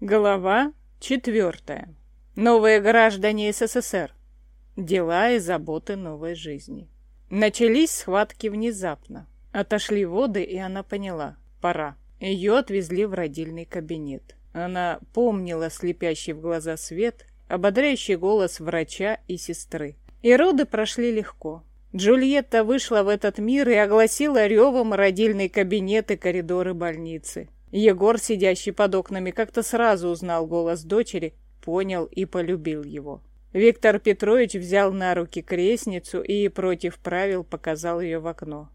Глава четвертая. Новые граждане СССР. Дела и заботы новой жизни. Начались схватки внезапно. Отошли воды, и она поняла – пора. Ее отвезли в родильный кабинет. Она помнила слепящий в глаза свет, ободряющий голос врача и сестры. И роды прошли легко. Джульетта вышла в этот мир и огласила ревом родильный кабинет и коридоры больницы. Егор, сидящий под окнами, как-то сразу узнал голос дочери, понял и полюбил его. Виктор Петрович взял на руки крестницу и против правил показал ее в окно.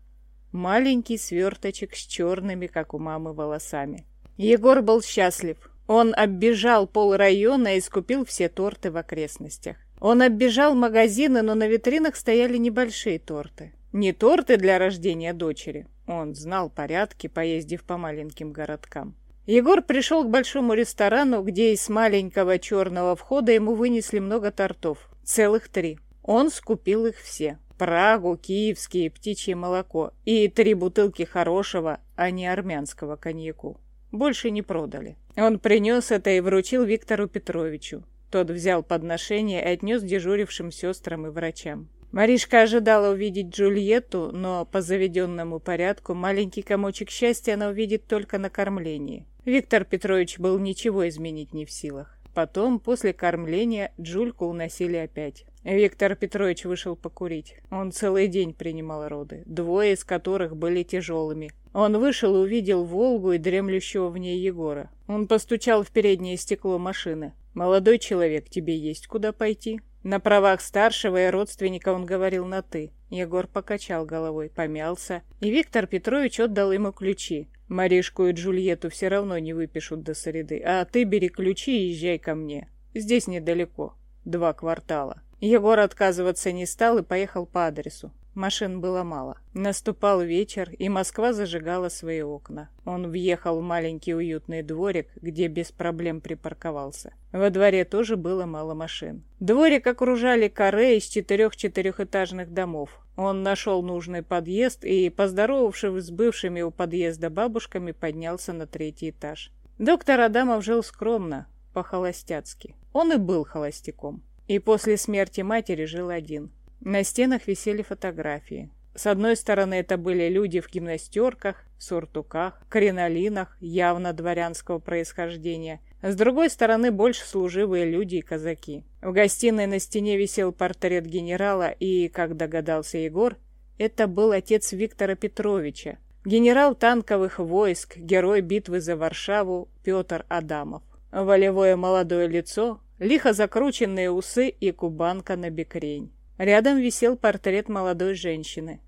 Маленький сверточек с черными, как у мамы, волосами. Егор был счастлив. Он оббежал пол района и скупил все торты в окрестностях. Он оббежал магазины, но на витринах стояли небольшие торты. Не торты для рождения дочери. Он знал порядки, поездив по маленьким городкам. Егор пришел к большому ресторану, где из маленького черного входа ему вынесли много тортов. Целых три. Он скупил их все. Прагу, киевские, птичье молоко и три бутылки хорошего, а не армянского коньяку. Больше не продали. Он принес это и вручил Виктору Петровичу. Тот взял подношение и отнес дежурившим сестрам и врачам. Маришка ожидала увидеть Джульетту, но по заведенному порядку маленький комочек счастья она увидит только на кормлении. Виктор Петрович был ничего изменить не в силах. Потом, после кормления, Джульку уносили опять. Виктор Петрович вышел покурить. Он целый день принимал роды, двое из которых были тяжелыми. Он вышел и увидел «Волгу» и дремлющего в ней Егора. Он постучал в переднее стекло машины. «Молодой человек, тебе есть куда пойти?» На правах старшего и родственника он говорил на «ты». Егор покачал головой, помялся, и Виктор Петрович отдал ему ключи. Маришку и Джульетту все равно не выпишут до среды, а ты бери ключи и езжай ко мне. Здесь недалеко, два квартала. Егор отказываться не стал и поехал по адресу. Машин было мало. Наступал вечер, и Москва зажигала свои окна. Он въехал в маленький уютный дворик, где без проблем припарковался. Во дворе тоже было мало машин. Дворик окружали каре из четырех четырехэтажных домов. Он нашел нужный подъезд и, поздоровавшись с бывшими у подъезда бабушками, поднялся на третий этаж. Доктор Адамов жил скромно, по-холостяцки. Он и был холостяком. И после смерти матери жил один. На стенах висели фотографии. С одной стороны, это были люди в гимнастерках, суртуках, кринолинах, явно дворянского происхождения. С другой стороны, больше служивые люди и казаки. В гостиной на стене висел портрет генерала, и, как догадался Егор, это был отец Виктора Петровича, генерал танковых войск, герой битвы за Варшаву Петр Адамов. Волевое молодое лицо, лихо закрученные усы и кубанка на бекрень. Рядом висел портрет молодой женщины.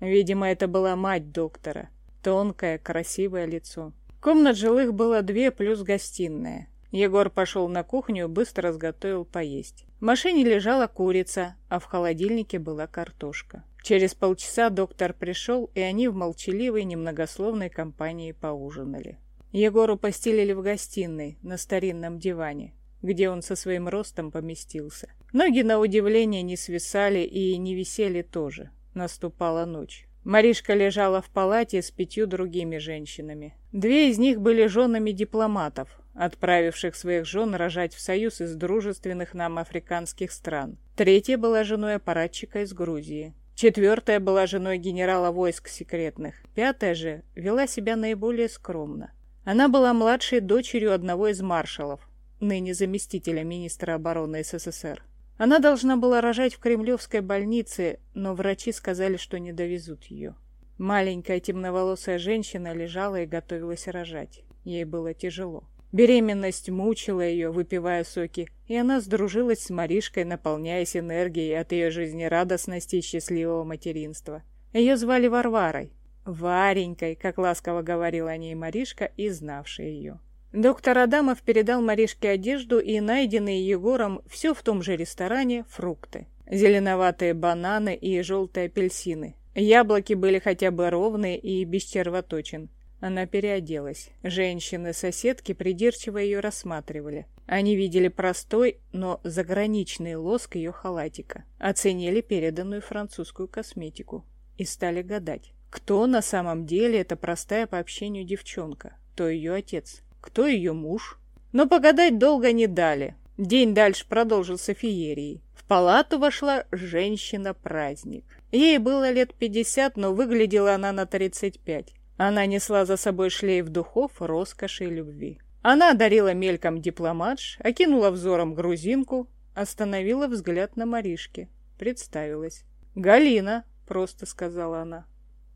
Видимо, это была мать доктора. Тонкое, красивое лицо. Комнат жилых было две плюс гостиная. Егор пошел на кухню и быстро разготовил поесть. В машине лежала курица, а в холодильнике была картошка. Через полчаса доктор пришел, и они в молчаливой, немногословной компании поужинали. Егору постелили в гостиной, на старинном диване где он со своим ростом поместился. Ноги, на удивление, не свисали и не висели тоже. Наступала ночь. Маришка лежала в палате с пятью другими женщинами. Две из них были женами дипломатов, отправивших своих жен рожать в союз из дружественных нам африканских стран. Третья была женой аппаратчика из Грузии. Четвертая была женой генерала войск секретных. Пятая же вела себя наиболее скромно. Она была младшей дочерью одного из маршалов, ныне заместителя министра обороны СССР. Она должна была рожать в Кремлевской больнице, но врачи сказали, что не довезут ее. Маленькая темноволосая женщина лежала и готовилась рожать. Ей было тяжело. Беременность мучила ее, выпивая соки, и она сдружилась с Маришкой, наполняясь энергией от ее жизнерадостности и счастливого материнства. Ее звали Варварой. Варенькой, как ласково говорила о ней Маришка и знавшая ее. Доктор Адамов передал Маришке одежду и найденные Егором все в том же ресторане фрукты. Зеленоватые бананы и желтые апельсины. Яблоки были хотя бы ровные и без червоточин. Она переоделась. Женщины-соседки придирчиво ее рассматривали. Они видели простой, но заграничный лоск ее халатика. Оценили переданную французскую косметику. И стали гадать, кто на самом деле эта простая по общению девчонка, кто ее отец. Кто ее муж? Но погадать долго не дали. День дальше продолжился феерией. В палату вошла женщина-праздник. Ей было лет пятьдесят, но выглядела она на тридцать пять. Она несла за собой шлейф духов роскоши и любви. Она одарила мельком дипломатш, окинула взором грузинку, остановила взгляд на Маришке. Представилась. «Галина», — просто сказала она.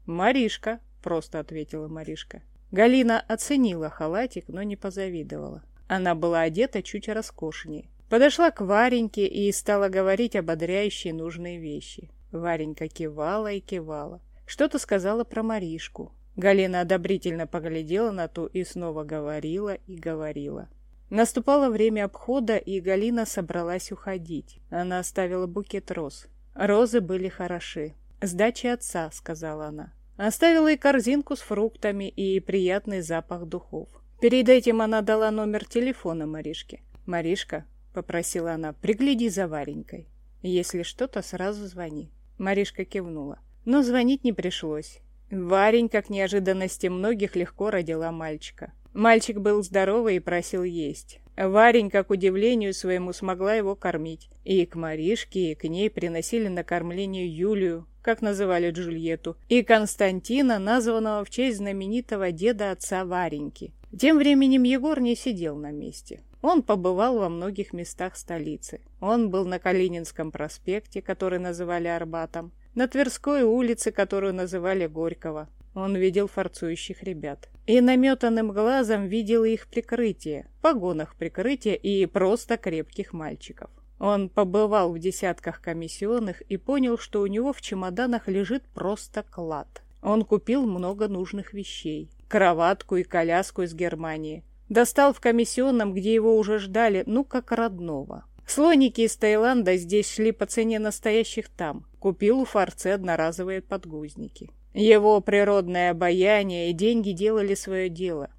«Маришка», — просто ответила Маришка. Галина оценила халатик, но не позавидовала. Она была одета чуть роскошнее. Подошла к Вареньке и стала говорить ободряющие нужные вещи. Варенька кивала и кивала. Что-то сказала про Маришку. Галина одобрительно поглядела на ту и снова говорила и говорила. Наступало время обхода, и Галина собралась уходить. Она оставила букет роз. Розы были хороши. «Сдачи отца», — сказала она. Оставила и корзинку с фруктами, и приятный запах духов. Перед этим она дала номер телефона Маришке. «Маришка», — попросила она, — «пригляди за Варенькой. Если что-то, сразу звони». Маришка кивнула. Но звонить не пришлось. Варенька к неожиданности многих легко родила мальчика. Мальчик был здоровый и просил есть. Варенька, к удивлению своему, смогла его кормить. И к Маришке, и к ней приносили на кормление Юлию, как называли Джульетту, и Константина, названного в честь знаменитого деда отца Вареньки. Тем временем Егор не сидел на месте. Он побывал во многих местах столицы. Он был на Калининском проспекте, который называли Арбатом, на Тверской улице, которую называли Горького. Он видел форцующих ребят. И наметанным глазом видел их прикрытие, погонах прикрытия и просто крепких мальчиков. Он побывал в десятках комиссионных и понял, что у него в чемоданах лежит просто клад. Он купил много нужных вещей. Кроватку и коляску из Германии. Достал в комиссионном, где его уже ждали, ну как родного. Слоники из Таиланда здесь шли по цене настоящих там. Купил у форце одноразовые подгузники. Его природное обаяние и деньги делали свое дело.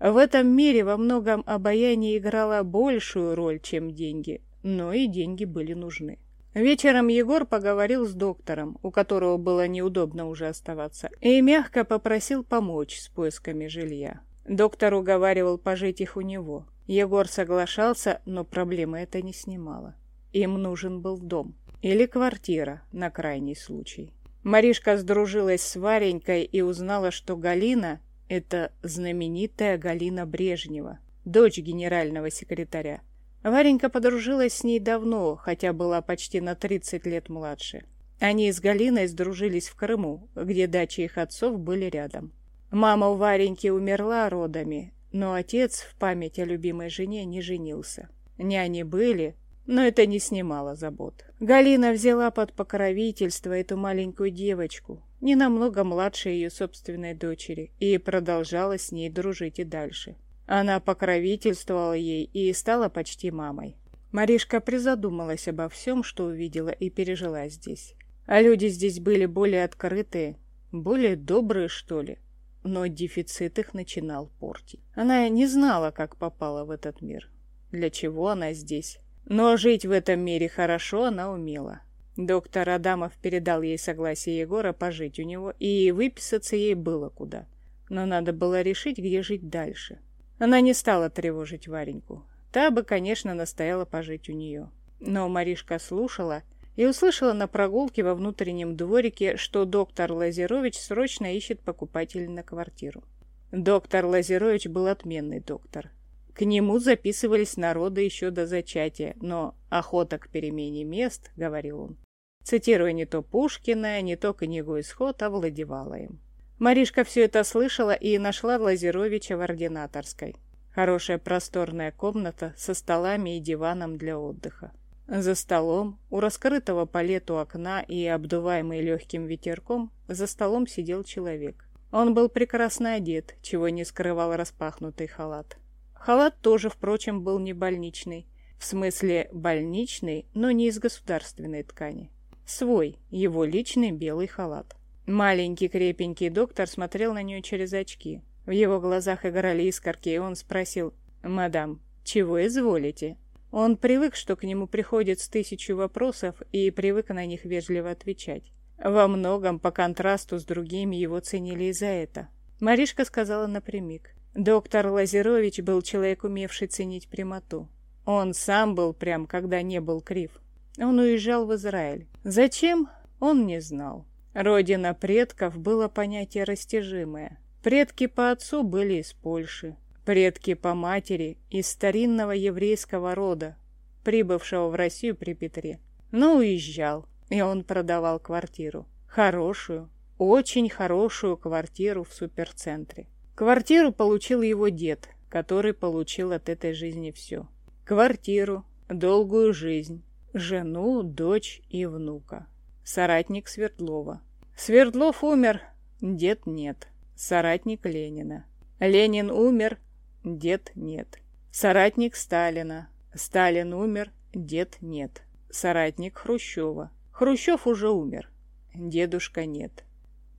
В этом мире во многом обаяние играло большую роль, чем деньги, но и деньги были нужны. Вечером Егор поговорил с доктором, у которого было неудобно уже оставаться, и мягко попросил помочь с поисками жилья. Доктор уговаривал пожить их у него. Егор соглашался, но проблемы это не снимало. Им нужен был дом. Или квартира, на крайний случай. Маришка сдружилась с Варенькой и узнала, что Галина — это знаменитая Галина Брежнева, дочь генерального секретаря. Варенька подружилась с ней давно, хотя была почти на 30 лет младше. Они с Галиной сдружились в Крыму, где дачи их отцов были рядом. Мама у Вареньки умерла родами, но отец в память о любимой жене не женился. Няни были, но это не снимало забот. Галина взяла под покровительство эту маленькую девочку, не намного младше ее собственной дочери, и продолжала с ней дружить и дальше. Она покровительствовала ей и стала почти мамой. Маришка призадумалась обо всем, что увидела и пережила здесь. А люди здесь были более открытые, более добрые, что ли. Но дефицит их начинал портить. Она не знала, как попала в этот мир. Для чего она здесь? Но жить в этом мире хорошо она умела. Доктор Адамов передал ей согласие Егора пожить у него, и выписаться ей было куда. Но надо было решить, где жить дальше. Она не стала тревожить Вареньку. Та бы, конечно, настояла пожить у нее. Но Маришка слушала и услышала на прогулке во внутреннем дворике, что доктор Лазерович срочно ищет покупателя на квартиру. Доктор Лазерович был отменный доктор. К нему записывались народы еще до зачатия, но охота к перемене мест, — говорил он, цитируя не то Пушкина, не то книгу «Исход», овладевала им. Маришка все это слышала и нашла Лазеровича в ординаторской. Хорошая просторная комната со столами и диваном для отдыха. За столом, у раскрытого по лету окна и обдуваемый легким ветерком, за столом сидел человек. Он был прекрасно одет, чего не скрывал распахнутый халат. Халат тоже, впрочем, был не больничный. В смысле больничный, но не из государственной ткани. Свой, его личный белый халат. Маленький крепенький доктор смотрел на нее через очки. В его глазах играли искорки, и он спросил, «Мадам, чего изволите?» Он привык, что к нему приходит с тысячу вопросов, и привык на них вежливо отвечать. Во многом, по контрасту с другими, его ценили и за это. Маришка сказала напрямик. Доктор Лазерович был человек, умевший ценить прямоту. Он сам был прям, когда не был крив. Он уезжал в Израиль. Зачем? Он не знал. Родина предков было понятие растяжимое. Предки по отцу были из Польши, предки по матери из старинного еврейского рода, прибывшего в Россию при Петре. Но уезжал, и он продавал квартиру. Хорошую, очень хорошую квартиру в суперцентре. Квартиру получил его дед, который получил от этой жизни все. Квартиру, долгую жизнь, жену, дочь и внука. Соратник Свердлова. Свердлов умер, дед нет. Соратник Ленина. Ленин умер, дед нет. Соратник Сталина. Сталин умер, дед нет. Соратник Хрущева. Хрущев уже умер. Дедушка нет.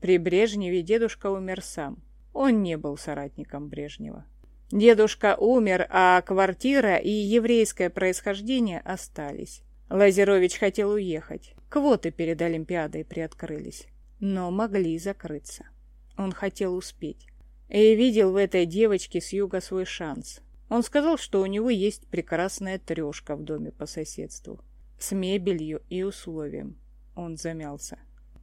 При Брежневе дедушка умер сам. Он не был соратником Брежнева. Дедушка умер, а квартира и еврейское происхождение остались. Лазерович хотел уехать. Квоты перед Олимпиадой приоткрылись. Но могли закрыться. Он хотел успеть. И видел в этой девочке с юга свой шанс. Он сказал, что у него есть прекрасная трешка в доме по соседству. С мебелью и условием. Он замялся.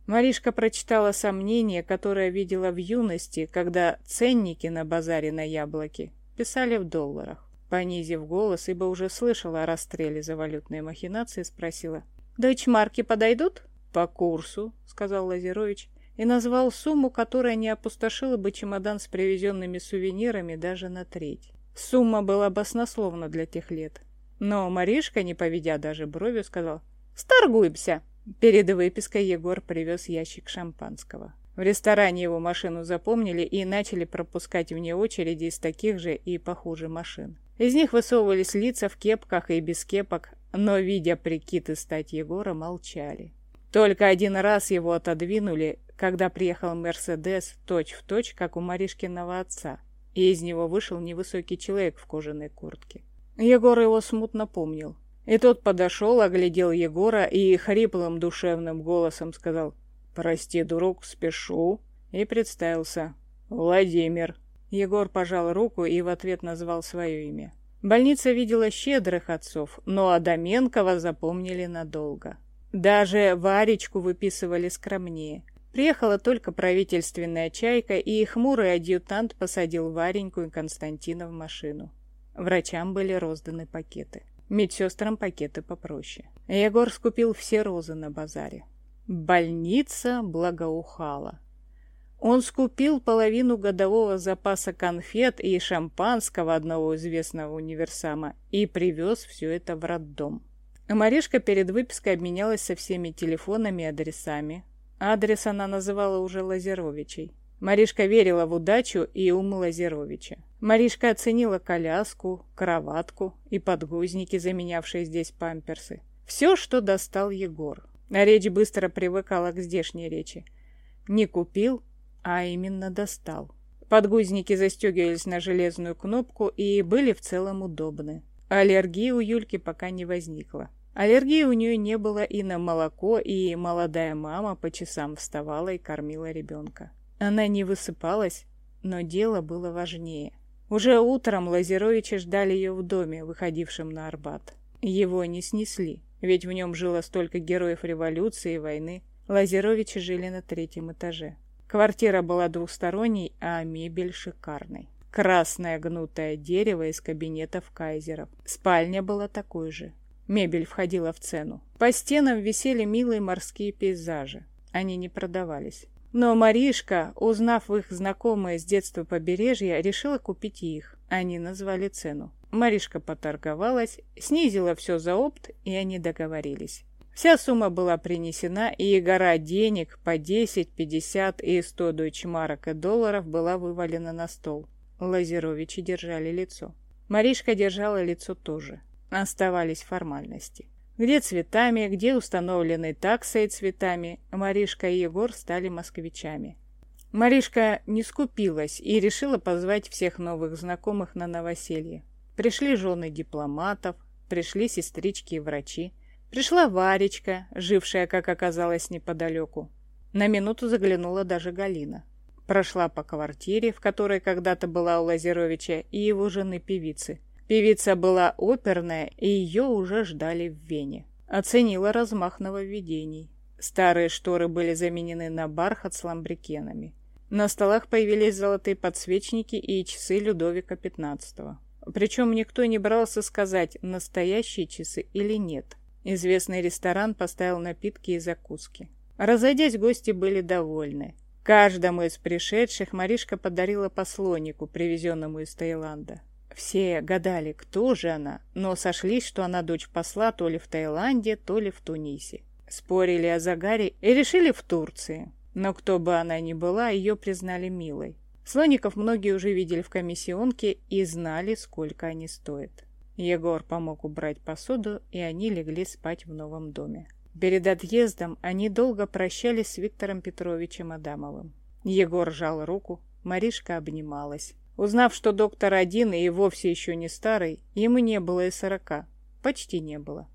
Маришка прочитала сомнение, которое видела в юности, когда ценники на базаре на яблоки писали в долларах. Понизив голос, ибо уже слышала о расстреле за валютные махинации, спросила. «Дойчмарки подойдут?» «По курсу», — сказал Лазерович, и назвал сумму, которая не опустошила бы чемодан с привезенными сувенирами даже на треть. Сумма была баснословна для тех лет. Но Маришка, не поведя даже бровью, сказал «Сторгуемся!» Перед выпиской Егор привез ящик шампанского. В ресторане его машину запомнили и начали пропускать вне очереди из таких же и похуже машин. Из них высовывались лица в кепках и без кепок, но, видя прикид и стать Егора, молчали. Только один раз его отодвинули, когда приехал Мерседес точь-в-точь, как у Маришкиного отца, и из него вышел невысокий человек в кожаной куртке. Егор его смутно помнил. И тот подошел, оглядел Егора и хриплым душевным голосом сказал «Прости, друг, спешу» и представился «Владимир». Егор пожал руку и в ответ назвал свое имя. Больница видела щедрых отцов, но Адаменкова запомнили надолго. Даже Варечку выписывали скромнее. Приехала только правительственная чайка, и хмурый адъютант посадил Вареньку и Константина в машину. Врачам были розданы пакеты. Медсестрам пакеты попроще. Егор скупил все розы на базаре. Больница благоухала. Он скупил половину годового запаса конфет и шампанского одного известного универсама и привез все это в роддом. Маришка перед выпиской обменялась со всеми телефонами и адресами. Адрес она называла уже Лазеровичей. Маришка верила в удачу и ум Лазеровича. Маришка оценила коляску, кроватку и подгузники, заменявшие здесь памперсы. Все, что достал Егор. А речь быстро привыкала к здешней речи. Не купил, а именно достал. Подгузники застегивались на железную кнопку и были в целом удобны. Аллергии у Юльки пока не возникло. Аллергии у нее не было и на молоко, и молодая мама по часам вставала и кормила ребенка. Она не высыпалась, но дело было важнее. Уже утром Лазеровичи ждали ее в доме, выходившем на Арбат. Его не снесли, ведь в нем жило столько героев революции и войны. Лазеровичи жили на третьем этаже. Квартира была двухсторонней, а мебель шикарной. Красное гнутое дерево из кабинетов кайзеров. Спальня была такой же. Мебель входила в цену. По стенам висели милые морские пейзажи. Они не продавались. Но Маришка, узнав их знакомые с детства побережья, решила купить их. Они назвали цену. Маришка поторговалась, снизила все за опт, и они договорились. Вся сумма была принесена, и гора денег по 10, 50 и 100 дойчмарок и долларов была вывалена на стол. Лазеровичи держали лицо. Маришка держала лицо тоже. Оставались формальности. Где цветами, где установлены таксой цветами, Маришка и Егор стали москвичами. Маришка не скупилась и решила позвать всех новых знакомых на новоселье. Пришли жены дипломатов, пришли сестрички и врачи. Пришла Варечка, жившая, как оказалось, неподалеку. На минуту заглянула даже Галина. Прошла по квартире, в которой когда-то была у Лазеровича и его жены-певицы. Певица была оперная, и ее уже ждали в Вене. Оценила размах нововведений. Старые шторы были заменены на бархат с ламбрикенами. На столах появились золотые подсвечники и часы Людовика XV. Причем никто не брался сказать, настоящие часы или нет. Известный ресторан поставил напитки и закуски. Разойдясь, гости были довольны. Каждому из пришедших Маришка подарила послоннику, привезенному из Таиланда. Все гадали, кто же она, но сошлись, что она дочь посла то ли в Таиланде, то ли в Тунисе. Спорили о загаре и решили в Турции. Но кто бы она ни была, ее признали милой. Слоников многие уже видели в комиссионке и знали, сколько они стоят. Егор помог убрать посуду, и они легли спать в новом доме. Перед отъездом они долго прощались с Виктором Петровичем Адамовым. Егор жал руку, Маришка обнималась. Узнав, что доктор один и вовсе еще не старый, ему не было и сорока. Почти не было.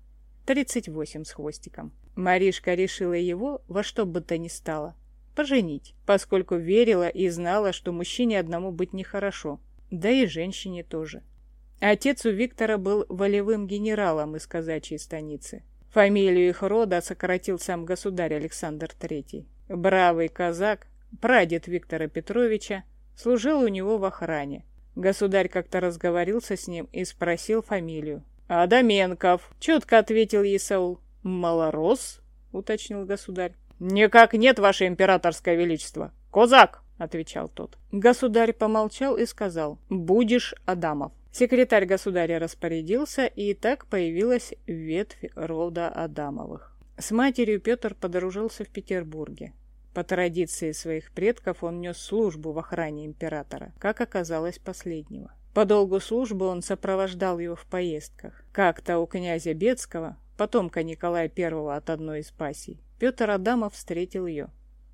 Тридцать восемь с хвостиком. Маришка решила его во что бы то ни стало поженить, поскольку верила и знала, что мужчине одному быть нехорошо, да и женщине тоже. Отец у Виктора был волевым генералом из казачьей станицы. Фамилию их рода сократил сам государь Александр III. Бравый казак, прадед Виктора Петровича, служил у него в охране. Государь как-то разговорился с ним и спросил фамилию. «Адаменков», — четко ответил Исаул. «Малорос?» — уточнил государь. «Никак нет, ваше императорское величество. Козак!» — отвечал тот. Государь помолчал и сказал «Будешь Адамов». Секретарь государя распорядился, и так появилась ветвь рода Адамовых. С матерью Петр подружился в Петербурге. По традиции своих предков он нес службу в охране императора, как оказалось последнего. По долгу службы он сопровождал его в поездках. Как-то у князя Бецкого, потомка Николая I от одной из пассий, Петр Адамов встретил ее.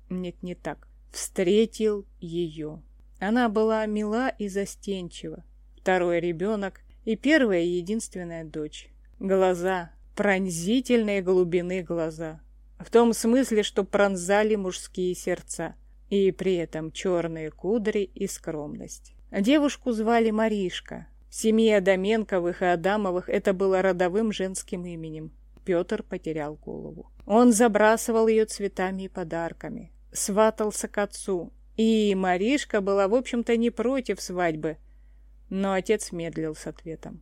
Нет, не так. Встретил ее. Она была мила и застенчива. Второй ребенок и первая и единственная дочь. Глаза, пронзительные глубины глаза. В том смысле, что пронзали мужские сердца. И при этом черные кудри и скромность. Девушку звали Маришка. В семье Адаменковых и Адамовых это было родовым женским именем. Петр потерял голову. Он забрасывал ее цветами и подарками, сватался к отцу, и Маришка была, в общем-то, не против свадьбы, но отец медлил с ответом.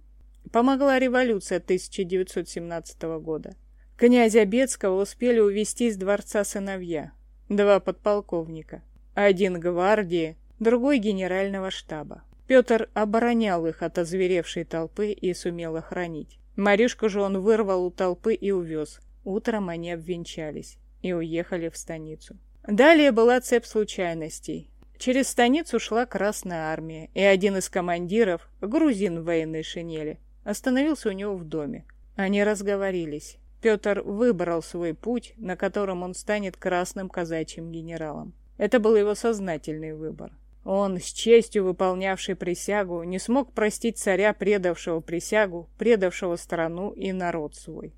Помогла революция 1917 года. Князя Бецкого успели увезти из дворца сыновья, два подполковника, один гвардии, другой генерального штаба. Петр оборонял их от озверевшей толпы и сумел охранить. Маришку же он вырвал у толпы и увез. Утром они обвенчались и уехали в станицу. Далее была цепь случайностей. Через станицу шла Красная Армия, и один из командиров, грузин в военной шинели, остановился у него в доме. Они разговорились. Петр выбрал свой путь, на котором он станет красным казачьим генералом. Это был его сознательный выбор. Он, с честью выполнявший присягу, не смог простить царя, предавшего присягу, предавшего страну и народ свой.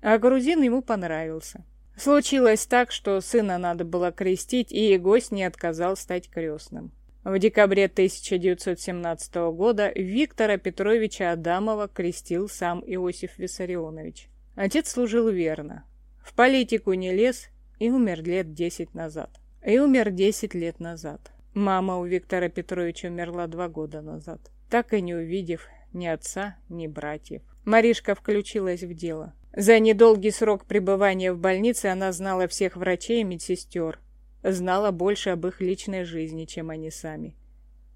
А грузин ему понравился. Случилось так, что сына надо было крестить, и гость не отказал стать крестным. В декабре 1917 года Виктора Петровича Адамова крестил сам Иосиф Виссарионович. Отец служил верно. В политику не лез и умер лет десять назад. И умер десять лет назад. Мама у Виктора Петровича умерла два года назад, так и не увидев ни отца, ни братьев. Маришка включилась в дело. За недолгий срок пребывания в больнице она знала всех врачей и медсестер, знала больше об их личной жизни, чем они сами.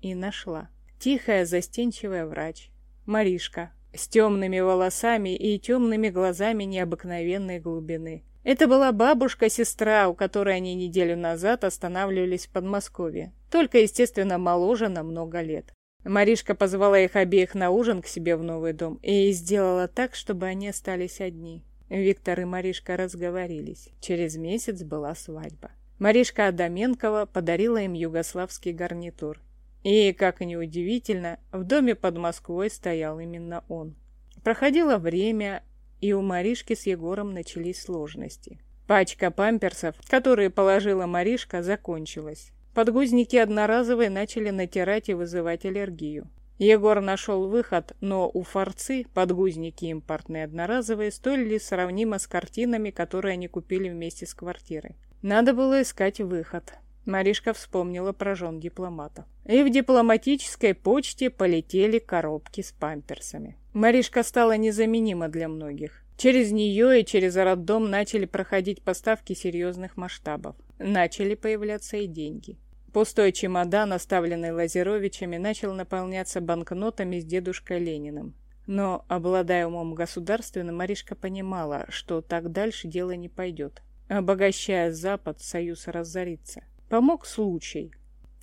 И нашла. Тихая, застенчивая врач. Маришка. С темными волосами и темными глазами необыкновенной глубины. Это была бабушка-сестра, у которой они неделю назад останавливались в Подмосковье. Только, естественно, моложе на много лет. Маришка позвала их обеих на ужин к себе в новый дом и сделала так, чтобы они остались одни. Виктор и Маришка разговорились. Через месяц была свадьба. Маришка Адаменкова подарила им югославский гарнитур. И, как ни удивительно, в доме под Москвой стоял именно он. Проходило время, и у Маришки с Егором начались сложности. Пачка памперсов, которые положила Маришка, закончилась. Подгузники одноразовые начали натирать и вызывать аллергию. Егор нашел выход, но у форцы подгузники импортные одноразовые стоили сравнимо с картинами, которые они купили вместе с квартирой. Надо было искать выход. Маришка вспомнила про жен дипломатов. И в дипломатической почте полетели коробки с памперсами. Маришка стала незаменима для многих. Через нее и через роддом начали проходить поставки серьезных масштабов. Начали появляться и деньги. Пустой чемодан, оставленный Лазеровичами, начал наполняться банкнотами с дедушкой Лениным. Но, обладая умом государственным, Маришка понимала, что так дальше дело не пойдет. Обогащая Запад, Союз разорится. Помог случай.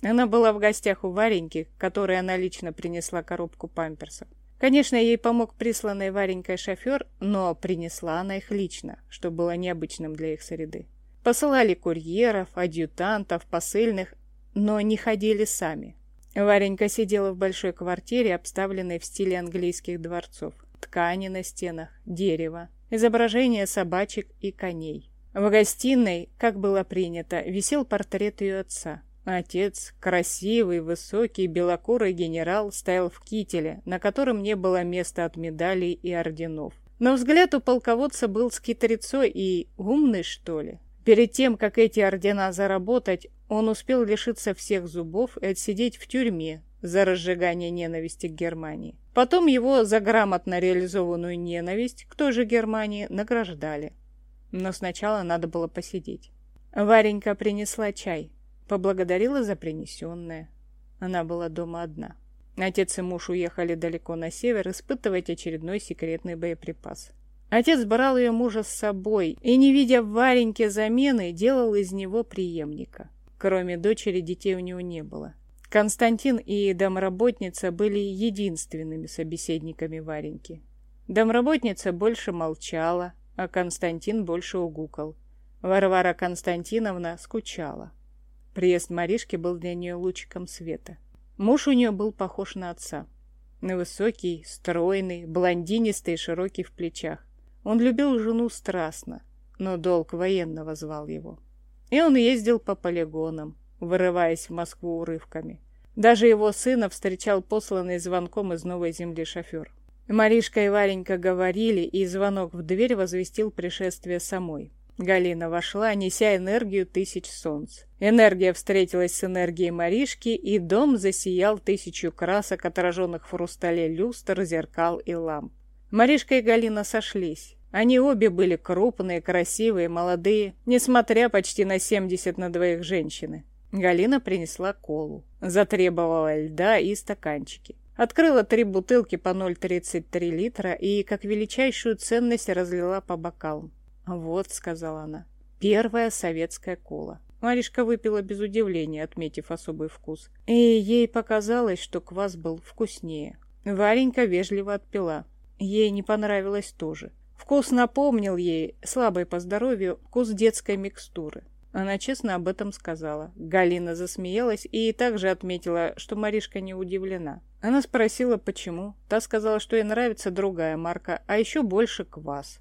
Она была в гостях у Вареньки, которой она лично принесла коробку памперсов. Конечно, ей помог присланный Варенькой шофер, но принесла она их лично, что было необычным для их среды. Посылали курьеров, адъютантов, посыльных, но не ходили сами. Варенька сидела в большой квартире, обставленной в стиле английских дворцов. Ткани на стенах, дерево, изображения собачек и коней. В гостиной, как было принято, висел портрет ее отца. Отец, красивый, высокий, белокурый генерал, стоял в кителе, на котором не было места от медалей и орденов. Но взгляд у полководца был с и умный, что ли. Перед тем, как эти ордена заработать, он успел лишиться всех зубов и отсидеть в тюрьме за разжигание ненависти к Германии. Потом его за грамотно реализованную ненависть к той же Германии награждали. Но сначала надо было посидеть. Варенька принесла чай, поблагодарила за принесенное. Она была дома одна. Отец и муж уехали далеко на север испытывать очередной секретный боеприпас. Отец брал ее мужа с собой и, не видя в Вареньке замены, делал из него преемника. Кроме дочери, детей у него не было. Константин и домработница были единственными собеседниками Вареньки. Домработница больше молчала, а Константин больше угукал. Варвара Константиновна скучала. Приезд Маришки был для нее лучиком света. Муж у нее был похож на отца. Высокий, стройный, блондинистый и широкий в плечах. Он любил жену страстно, но долг военного звал его. И он ездил по полигонам, вырываясь в Москву урывками. Даже его сына встречал посланный звонком из Новой Земли шофер. Маришка и Варенька говорили, и звонок в дверь возвестил пришествие самой. Галина вошла, неся энергию тысяч солнц. Энергия встретилась с энергией Маришки, и дом засиял тысячу красок, отраженных в хрустале люстр, зеркал и ламп. Маришка и Галина сошлись. Они обе были крупные, красивые, молодые, несмотря почти на 70 на двоих женщины. Галина принесла колу, затребовала льда и стаканчики. Открыла три бутылки по 0,33 литра и, как величайшую ценность, разлила по бокалам. «Вот», — сказала она, — «первая советская кола». Маришка выпила без удивления, отметив особый вкус. И ей показалось, что квас был вкуснее. Варенька вежливо отпила. Ей не понравилось тоже. Вкус напомнил ей, слабой по здоровью, вкус детской микстуры. Она честно об этом сказала. Галина засмеялась и также отметила, что Маришка не удивлена. Она спросила, почему. Та сказала, что ей нравится другая марка, а еще больше квас.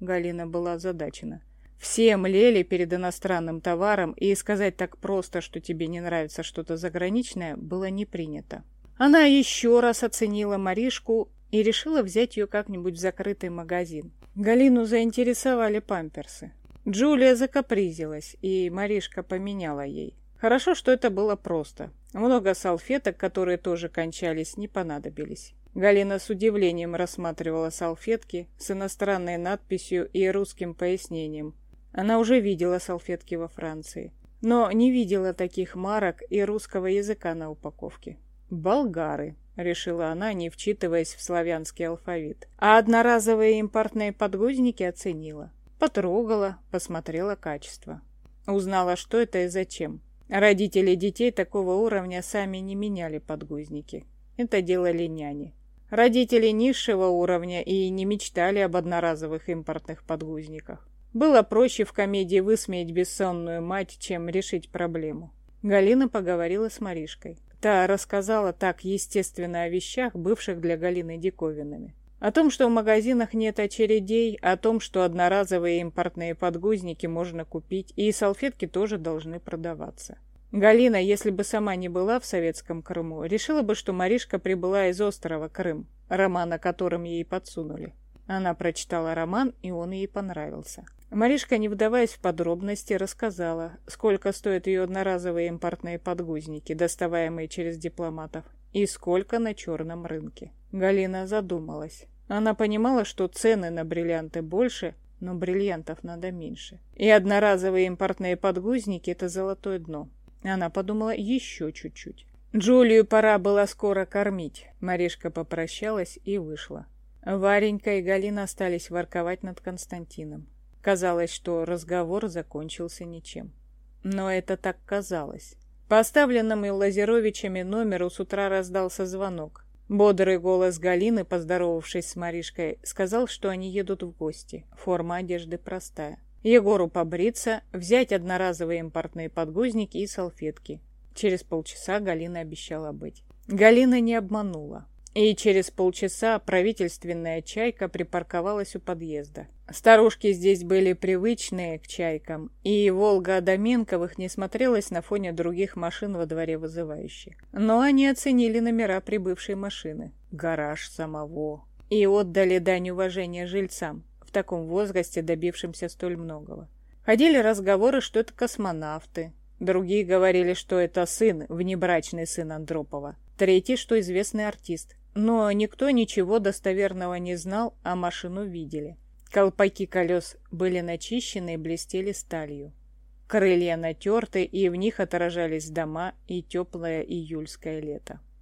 Галина была озадачена. Все млели перед иностранным товаром, и сказать так просто, что тебе не нравится что-то заграничное, было не принято. Она еще раз оценила Маришку и решила взять ее как-нибудь в закрытый магазин. Галину заинтересовали памперсы. Джулия закапризилась, и Маришка поменяла ей. Хорошо, что это было просто. Много салфеток, которые тоже кончались, не понадобились. Галина с удивлением рассматривала салфетки с иностранной надписью и русским пояснением. Она уже видела салфетки во Франции, но не видела таких марок и русского языка на упаковке. «Болгары», — решила она, не вчитываясь в славянский алфавит. А одноразовые импортные подгузники оценила. Потрогала, посмотрела качество. Узнала, что это и зачем. Родители детей такого уровня сами не меняли подгузники. Это делали няни. Родители низшего уровня и не мечтали об одноразовых импортных подгузниках. Было проще в комедии высмеять бессонную мать, чем решить проблему. Галина поговорила с Маришкой. Та рассказала так естественно о вещах, бывших для Галины диковинами. О том, что в магазинах нет очередей, о том, что одноразовые импортные подгузники можно купить, и салфетки тоже должны продаваться. Галина, если бы сама не была в советском Крыму, решила бы, что Маришка прибыла из острова Крым, роман о котором ей подсунули. Она прочитала роман, и он ей понравился. Маришка, не вдаваясь в подробности, рассказала, сколько стоят ее одноразовые импортные подгузники, доставаемые через дипломатов, и сколько на черном рынке. Галина задумалась. Она понимала, что цены на бриллианты больше, но бриллиантов надо меньше. И одноразовые импортные подгузники – это золотое дно. Она подумала еще чуть-чуть. Джулию пора было скоро кормить. Маришка попрощалась и вышла. Варенька и Галина остались ворковать над Константином. Казалось, что разговор закончился ничем. Но это так казалось. По оставленному Лазеровичами номеру с утра раздался звонок. Бодрый голос Галины, поздоровавшись с Маришкой, сказал, что они едут в гости. Форма одежды простая. Егору побриться, взять одноразовые импортные подгузники и салфетки. Через полчаса Галина обещала быть. Галина не обманула. И через полчаса правительственная чайка припарковалась у подъезда. Старушки здесь были привычные к чайкам, и «Волга» Доменковых не смотрелась на фоне других машин во дворе вызывающих. Но они оценили номера прибывшей машины, гараж самого, и отдали дань уважения жильцам, в таком возрасте добившимся столь многого. Ходили разговоры, что это космонавты. Другие говорили, что это сын, внебрачный сын Андропова. Третий, что известный артист. Но никто ничего достоверного не знал, а машину видели. Колпаки колес были начищены и блестели сталью. Крылья натерты, и в них отражались дома и теплое июльское лето.